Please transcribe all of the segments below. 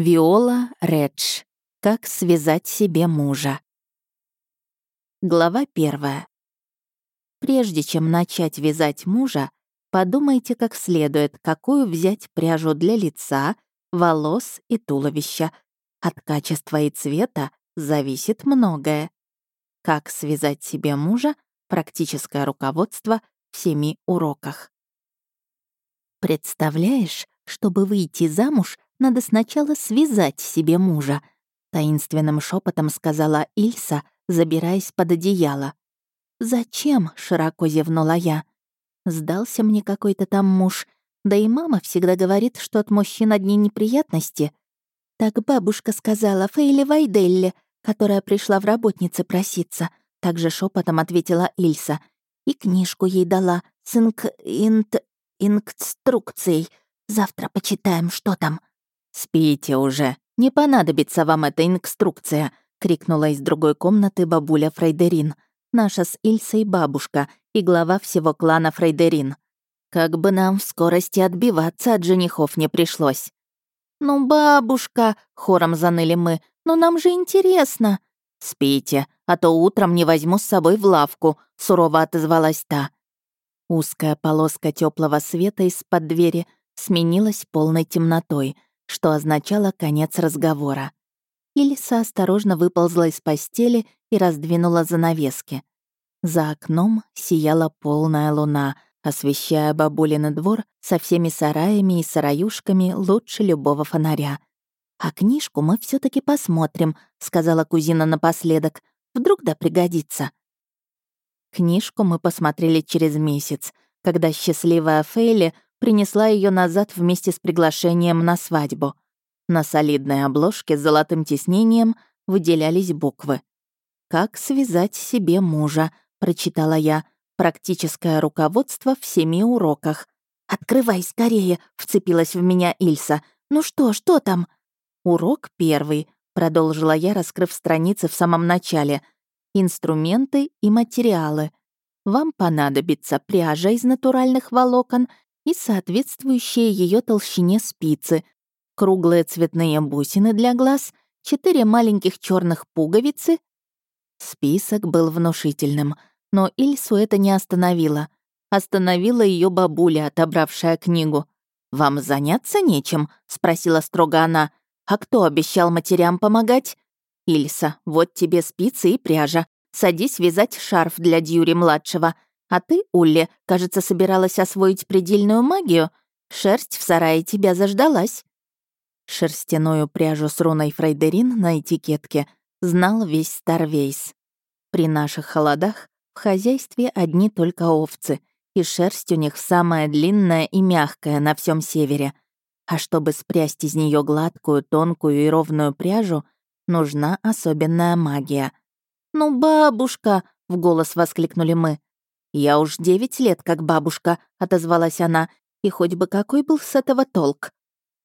Виола Редж. Как связать себе мужа. Глава первая. Прежде чем начать вязать мужа, подумайте как следует, какую взять пряжу для лица, волос и туловища. От качества и цвета зависит многое. Как связать себе мужа — практическое руководство в семи уроках. Представляешь, чтобы выйти замуж, надо сначала связать себе мужа», — таинственным шепотом сказала Ильса, забираясь под одеяло. «Зачем?» — широко зевнула я. «Сдался мне какой-то там муж, да и мама всегда говорит, что от мужчин одни неприятности. Так бабушка сказала Фейли Вайделле, которая пришла в работнице проситься», — также шепотом ответила Ильса. «И книжку ей дала с инк... инт... инструкцией. Завтра почитаем, что там». «Спите уже, не понадобится вам эта инструкция», — крикнула из другой комнаты бабуля Фрейдерин, наша с Ильсой бабушка и глава всего клана Фрейдерин. «Как бы нам в скорости отбиваться от женихов не пришлось». «Ну, бабушка», — хором заныли мы, — «но нам же интересно». «Спите, а то утром не возьму с собой в лавку», — сурово отозвалась та. Узкая полоска теплого света из-под двери сменилась полной темнотой — что означало конец разговора. Ильса осторожно выползла из постели и раздвинула занавески. За окном сияла полная луна, освещая бабулины двор со всеми сараями и сараюшками лучше любого фонаря. «А книжку мы все таки посмотрим», — сказала кузина напоследок. «Вдруг да пригодится». Книжку мы посмотрели через месяц, когда счастливая Фейли принесла ее назад вместе с приглашением на свадьбу. На солидной обложке с золотым тиснением выделялись буквы. «Как связать себе мужа», — прочитала я. «Практическое руководство в семи уроках». «Открывай скорее», — вцепилась в меня Ильса. «Ну что, что там?» «Урок первый», — продолжила я, раскрыв страницы в самом начале. «Инструменты и материалы. Вам понадобится пряжа из натуральных волокон и соответствующие ее толщине спицы, круглые цветные бусины для глаз, четыре маленьких черных пуговицы. Список был внушительным, но Ильсу это не остановило. Остановила ее бабуля, отобравшая книгу. «Вам заняться нечем?» — спросила строго она. «А кто обещал матерям помогать?» «Ильса, вот тебе спицы и пряжа. Садись вязать шарф для Дьюри-младшего. А ты, Улли, кажется, собиралась освоить предельную магию. Шерсть в сарае тебя заждалась». Шерстяную пряжу с руной Фрейдерин на этикетке знал весь Старвейс. При наших холодах в хозяйстве одни только овцы, и шерсть у них самая длинная и мягкая на всем севере. А чтобы спрясть из нее гладкую, тонкую и ровную пряжу, нужна особенная магия. «Ну, бабушка!» — в голос воскликнули мы. «Я уж девять лет как бабушка», — отозвалась она, «и хоть бы какой был с этого толк».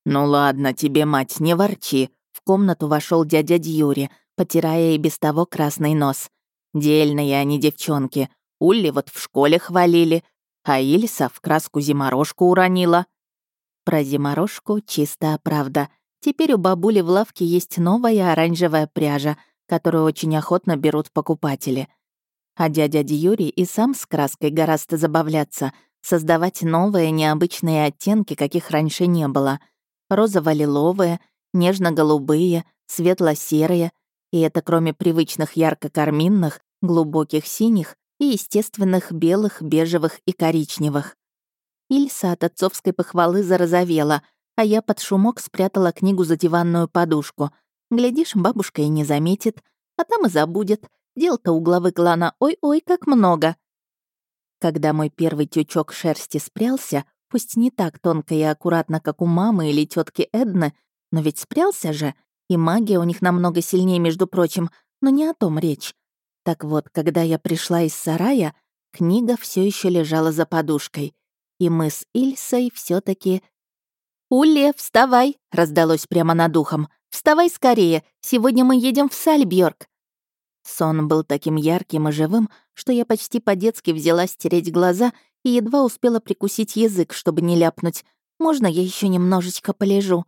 «Ну ладно тебе, мать, не ворчи», — в комнату вошел дядя Дьюри, потирая и без того красный нос. «Дельные они девчонки. Улли вот в школе хвалили, а Ильса в краску зиморожку уронила». Про зиморожку чистая правда. Теперь у бабули в лавке есть новая оранжевая пряжа, которую очень охотно берут покупатели — а дядя Дьюри и сам с краской гораздо забавляться, создавать новые необычные оттенки, каких раньше не было. Розово-лиловые, нежно-голубые, светло-серые, и это кроме привычных ярко-карминных, глубоких синих и естественных белых, бежевых и коричневых. Ильса от отцовской похвалы зарозовела, а я под шумок спрятала книгу за диванную подушку. Глядишь, бабушка и не заметит, а там и забудет, Дел-то у главы клана ой-ой как много. Когда мой первый тючок шерсти спрялся, пусть не так тонко и аккуратно, как у мамы или тетки Эдны, но ведь спрялся же, и магия у них намного сильнее, между прочим, но не о том речь. Так вот, когда я пришла из сарая, книга все еще лежала за подушкой, и мы с Ильсой все таки «Уле, вставай!» — раздалось прямо над ухом. «Вставай скорее! Сегодня мы едем в Сальбьорк!» Сон был таким ярким и живым, что я почти по-детски взяла стереть глаза и едва успела прикусить язык, чтобы не ляпнуть. «Можно я еще немножечко полежу?»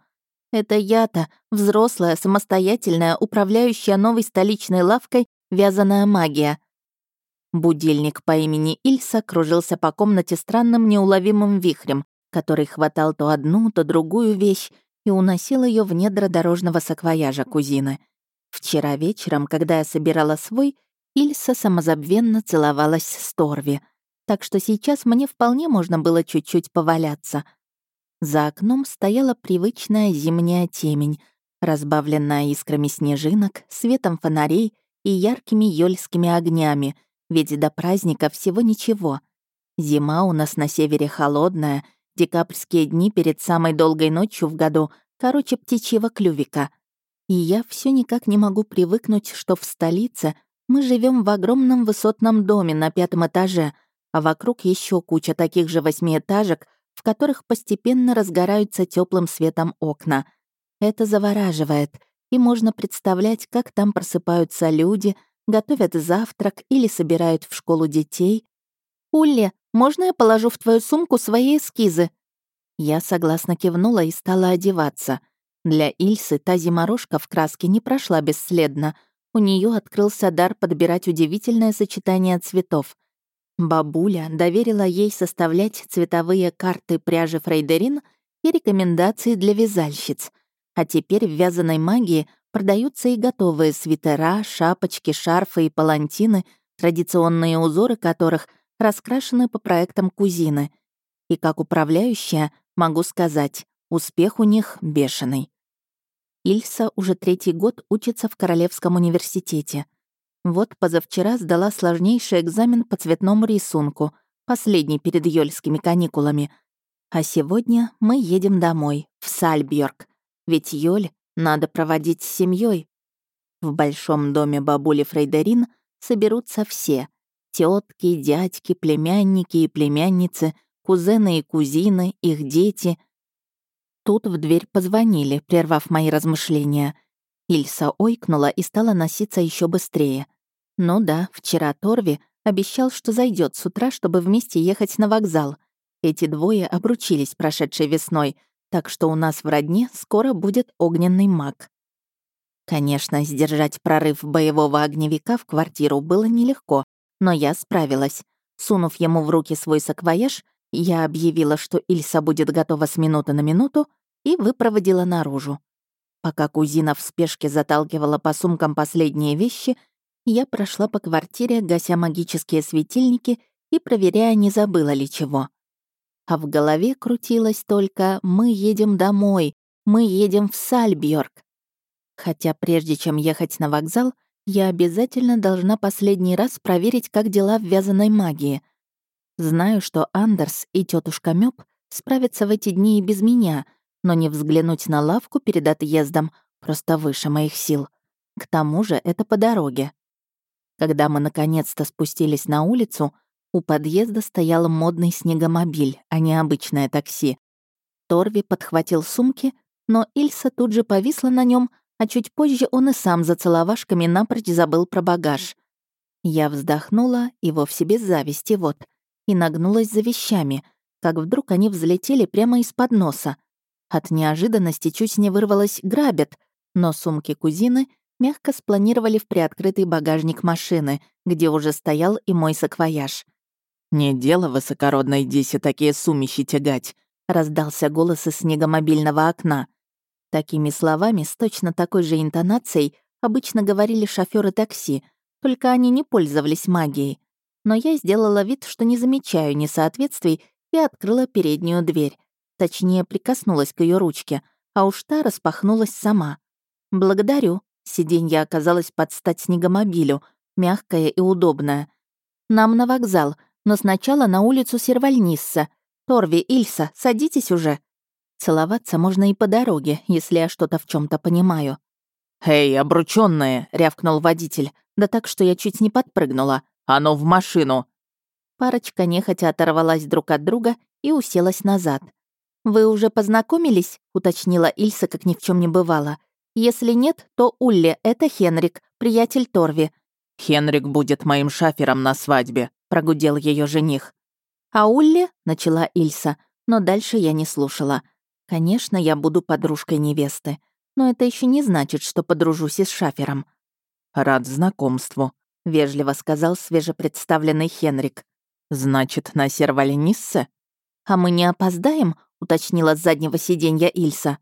Это я-то, взрослая, самостоятельная, управляющая новой столичной лавкой «Вязаная магия». Будильник по имени Ильса кружился по комнате странным неуловимым вихрем, который хватал то одну, то другую вещь и уносил ее в недра дорожного саквояжа кузины. Вчера вечером, когда я собирала свой, Ильса самозабвенно целовалась с Торви, так что сейчас мне вполне можно было чуть-чуть поваляться. За окном стояла привычная зимняя темень, разбавленная искрами снежинок, светом фонарей и яркими ёльскими огнями, ведь до праздника всего ничего. Зима у нас на севере холодная, декабрьские дни перед самой долгой ночью в году, короче, птичьего клювика. И я все никак не могу привыкнуть, что в столице мы живем в огромном высотном доме на пятом этаже, а вокруг еще куча таких же восьмиэтажек, в которых постепенно разгораются теплым светом окна. Это завораживает, и можно представлять, как там просыпаются люди, готовят завтрак или собирают в школу детей. «Улли, можно я положу в твою сумку свои эскизы?» Я согласно кивнула и стала одеваться. Для Ильсы та зиморожка в краске не прошла бесследно. У нее открылся дар подбирать удивительное сочетание цветов. Бабуля доверила ей составлять цветовые карты пряжи Фрейдерин и рекомендации для вязальщиц. А теперь в вязаной магии Продаются и готовые свитера, шапочки, шарфы и палантины, традиционные узоры которых раскрашены по проектам кузины. И как управляющая могу сказать, успех у них бешеный. Ильса уже третий год учится в Королевском университете. Вот позавчера сдала сложнейший экзамен по цветному рисунку, последний перед ёльскими каникулами. А сегодня мы едем домой, в Сальбьорг. Ведь Йоль надо проводить с семьей. В большом доме бабули Фрейдерин соберутся все. Тетки, дядьки, племянники и племянницы, кузены и кузины, их дети. Тут в дверь позвонили, прервав мои размышления. Ильса ойкнула и стала носиться еще быстрее. Ну да, вчера Торви обещал, что зайдет с утра, чтобы вместе ехать на вокзал. Эти двое обручились прошедшей весной, так что у нас в родне скоро будет огненный маг. Конечно, сдержать прорыв боевого огневика в квартиру было нелегко, но я справилась. Сунув ему в руки свой саквояж, я объявила, что Ильса будет готова с минуты на минуту, и выпроводила наружу. Пока кузина в спешке заталкивала по сумкам последние вещи, я прошла по квартире, гася магические светильники и проверяя, не забыла ли чего а в голове крутилось только «Мы едем домой, мы едем в Сальбьорг». Хотя прежде чем ехать на вокзал, я обязательно должна последний раз проверить, как дела в вязаной магии. Знаю, что Андерс и тетушка Мёб справятся в эти дни и без меня, но не взглянуть на лавку перед отъездом просто выше моих сил. К тому же это по дороге. Когда мы наконец-то спустились на улицу, у подъезда стоял модный снегомобиль, а не обычное такси. Торви подхватил сумки, но Ильса тут же повисла на нем, а чуть позже он и сам за целовашками напрочь забыл про багаж. Я вздохнула, и вовсе без зависти, вот, и нагнулась за вещами, как вдруг они взлетели прямо из-под носа. От неожиданности чуть не вырвалось «грабят», но сумки кузины мягко спланировали в приоткрытый багажник машины, где уже стоял и мой саквояж. «Не дело высокородной Дисе такие сумищи тягать», — раздался голос из снегомобильного окна. Такими словами, с точно такой же интонацией, обычно говорили шофёры такси, только они не пользовались магией. Но я сделала вид, что не замечаю несоответствий, и открыла переднюю дверь. Точнее, прикоснулась к ее ручке, а уж та распахнулась сама. «Благодарю», сиденье оказалось под стать снегомобилю, мягкое и удобное. «Нам на вокзал, но сначала на улицу Сервальнисса. Торви, Ильса, садитесь уже. Целоваться можно и по дороге, если я что-то в чем то понимаю. «Эй, обручённые!» — рявкнул водитель, да так, что я чуть не подпрыгнула. «А ну в машину!» Парочка нехотя оторвалась друг от друга и уселась назад. «Вы уже познакомились?» — уточнила Ильса, как ни в чем не бывало. «Если нет, то Улли — это Хенрик, приятель Торви». «Хенрик будет моим шафером на свадьбе», — прогудел ее жених. «А Улли?» — начала Ильса, но дальше я не слушала. Конечно, я буду подружкой невесты, но это еще не значит, что подружусь и с Шафером. «Рад знакомству», — вежливо сказал свежепредставленный Хенрик. «Значит, на Сервалиниссе?» «А мы не опоздаем?» — уточнила с заднего сиденья Ильса.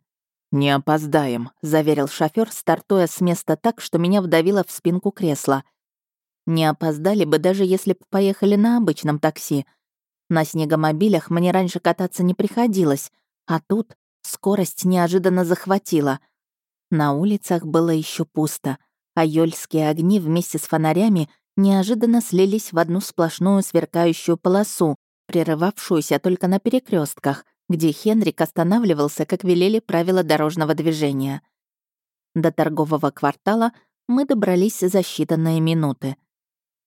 «Не опоздаем», — заверил шофер, стартуя с места так, что меня вдавило в спинку кресла. «Не опоздали бы, даже если бы поехали на обычном такси. На снегомобилях мне раньше кататься не приходилось, а тут скорость неожиданно захватила. На улицах было еще пусто, а ёльские огни вместе с фонарями неожиданно слились в одну сплошную сверкающую полосу, прерывавшуюся только на перекрестках, где Хенрик останавливался, как велели правила дорожного движения. До торгового квартала мы добрались за считанные минуты.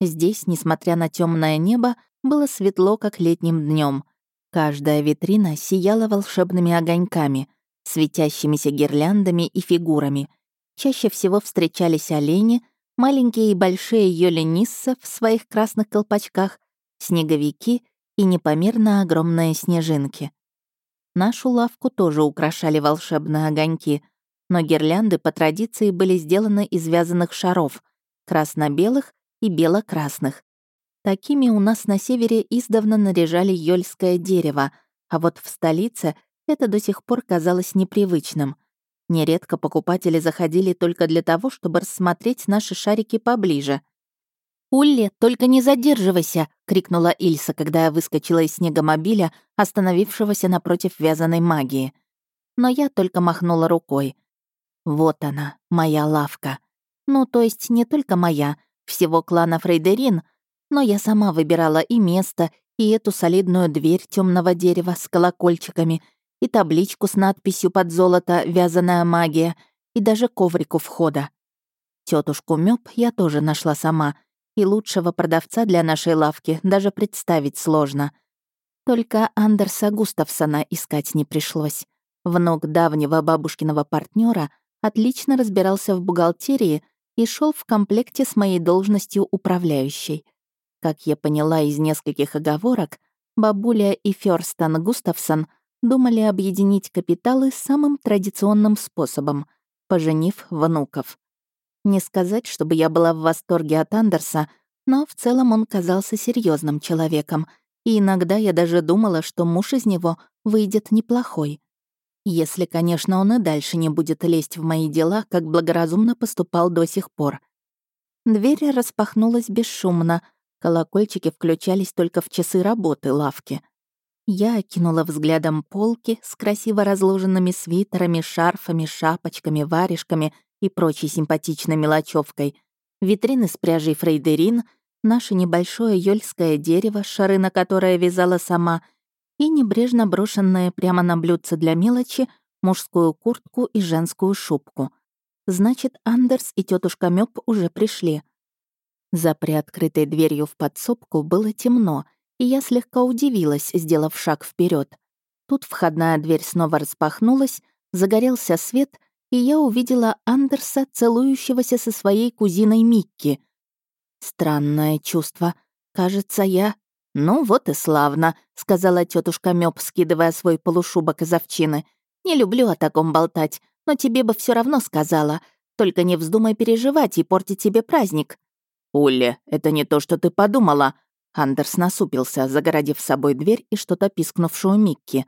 Здесь, несмотря на темное небо, было светло, как летним днем. Каждая витрина сияла волшебными огоньками, светящимися гирляндами и фигурами. Чаще всего встречались олени, маленькие и большие йоленисса в своих красных колпачках, снеговики и непомерно огромные снежинки. Нашу лавку тоже украшали волшебные огоньки, но гирлянды по традиции были сделаны из вязаных шаров, красно-белых и бело-красных. Такими у нас на севере издавна наряжали ёльское дерево, а вот в столице это до сих пор казалось непривычным. Нередко покупатели заходили только для того, чтобы рассмотреть наши шарики поближе — «Улли, только не задерживайся!» — крикнула Ильса, когда я выскочила из снегомобиля, остановившегося напротив вязаной магии. Но я только махнула рукой. Вот она, моя лавка. Ну, то есть не только моя, всего клана Фрейдерин, но я сама выбирала и место, и эту солидную дверь темного дерева с колокольчиками, и табличку с надписью под золото «Вязаная магия», и даже коврик у входа. Тетушку Мёб я тоже нашла сама — и лучшего продавца для нашей лавки даже представить сложно. Только Андерса Густавсона искать не пришлось. Внук давнего бабушкиного партнера отлично разбирался в бухгалтерии и шел в комплекте с моей должностью управляющей. Как я поняла из нескольких оговорок, бабуля и Фёрстон Густавсон думали объединить капиталы самым традиционным способом, поженив внуков. Не сказать, чтобы я была в восторге от Андерса, но в целом он казался серьезным человеком, и иногда я даже думала, что муж из него выйдет неплохой. Если, конечно, он и дальше не будет лезть в мои дела, как благоразумно поступал до сих пор. Дверь распахнулась бесшумно, колокольчики включались только в часы работы лавки. Я окинула взглядом полки с красиво разложенными свитерами, шарфами, шапочками, варежками и прочей симпатичной мелочевкой, витрины с пряжей фрейдерин, наше небольшое ёльское дерево, шары на которое вязала сама, и небрежно брошенное прямо на блюдце для мелочи мужскую куртку и женскую шубку. Значит, Андерс и тетушка Мёб уже пришли. За приоткрытой дверью в подсобку было темно, и я слегка удивилась, сделав шаг вперед. Тут входная дверь снова распахнулась, загорелся свет, и я увидела Андерса, целующегося со своей кузиной Микки. Странное чувство. Кажется, я... «Ну вот и славно», — сказала тетушка Мёб, скидывая свой полушубок из овчины. «Не люблю о таком болтать, но тебе бы все равно сказала. Только не вздумай переживать и портить себе праздник». «Улли, это не то, что ты подумала». Андерс насупился, загородив собой дверь и что-то пискнувшую Микки.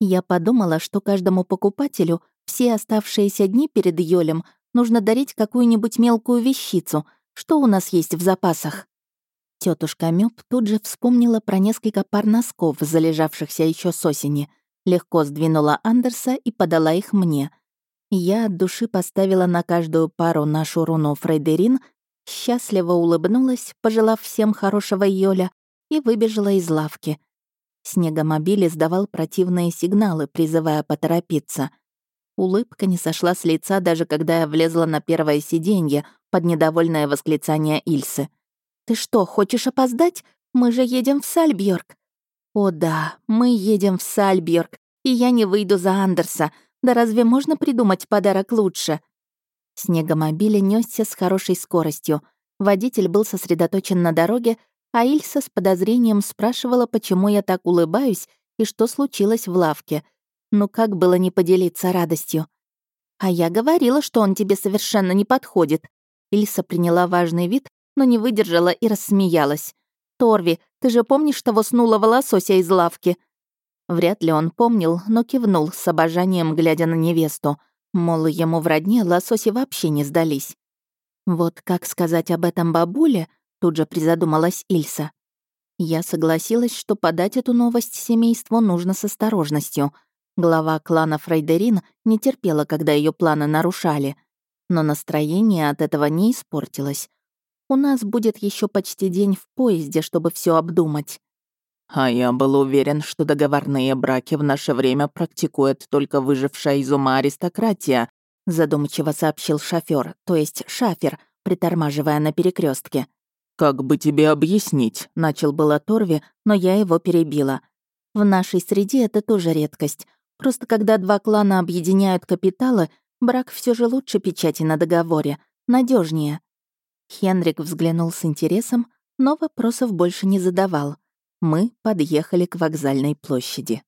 Я подумала, что каждому покупателю все оставшиеся дни перед Йолем нужно дарить какую-нибудь мелкую вещицу, что у нас есть в запасах. Тетушка Мёб тут же вспомнила про несколько пар носков, залежавшихся еще с осени, легко сдвинула Андерса и подала их мне. Я от души поставила на каждую пару нашу руну Фрейдерин, счастливо улыбнулась, пожелав всем хорошего Йоля, и выбежала из лавки. Снегомобиль издавал противные сигналы, призывая поторопиться — Улыбка не сошла с лица, даже когда я влезла на первое сиденье под недовольное восклицание Ильсы. «Ты что, хочешь опоздать? Мы же едем в Сальбьорг». «О да, мы едем в Сальбьорг, и я не выйду за Андерса. Да разве можно придумать подарок лучше?» Снегомобиль несся с хорошей скоростью. Водитель был сосредоточен на дороге, а Ильса с подозрением спрашивала, почему я так улыбаюсь и что случилось в лавке — Ну как было не поделиться радостью? А я говорила, что он тебе совершенно не подходит. Ильса приняла важный вид, но не выдержала и рассмеялась. «Торви, ты же помнишь того снулого лосося из лавки?» Вряд ли он помнил, но кивнул с обожанием, глядя на невесту. Мол, ему в родне лососи вообще не сдались. Вот как сказать об этом бабуле, тут же призадумалась Ильса. Я согласилась, что подать эту новость семейству нужно с осторожностью. Глава клана Фрейдерин не терпела, когда ее планы нарушали. Но настроение от этого не испортилось. У нас будет еще почти день в поезде, чтобы все обдумать. А я был уверен, что договорные браки в наше время практикует только выжившая из ума аристократия, задумчиво сообщил шофер, то есть шафер, притормаживая на перекрестке. «Как бы тебе объяснить?» — начал было Торви, но я его перебила. «В нашей среде это тоже редкость. Просто когда два клана объединяют капиталы, брак все же лучше печати на договоре, надежнее. Хенрик взглянул с интересом, но вопросов больше не задавал. Мы подъехали к вокзальной площади.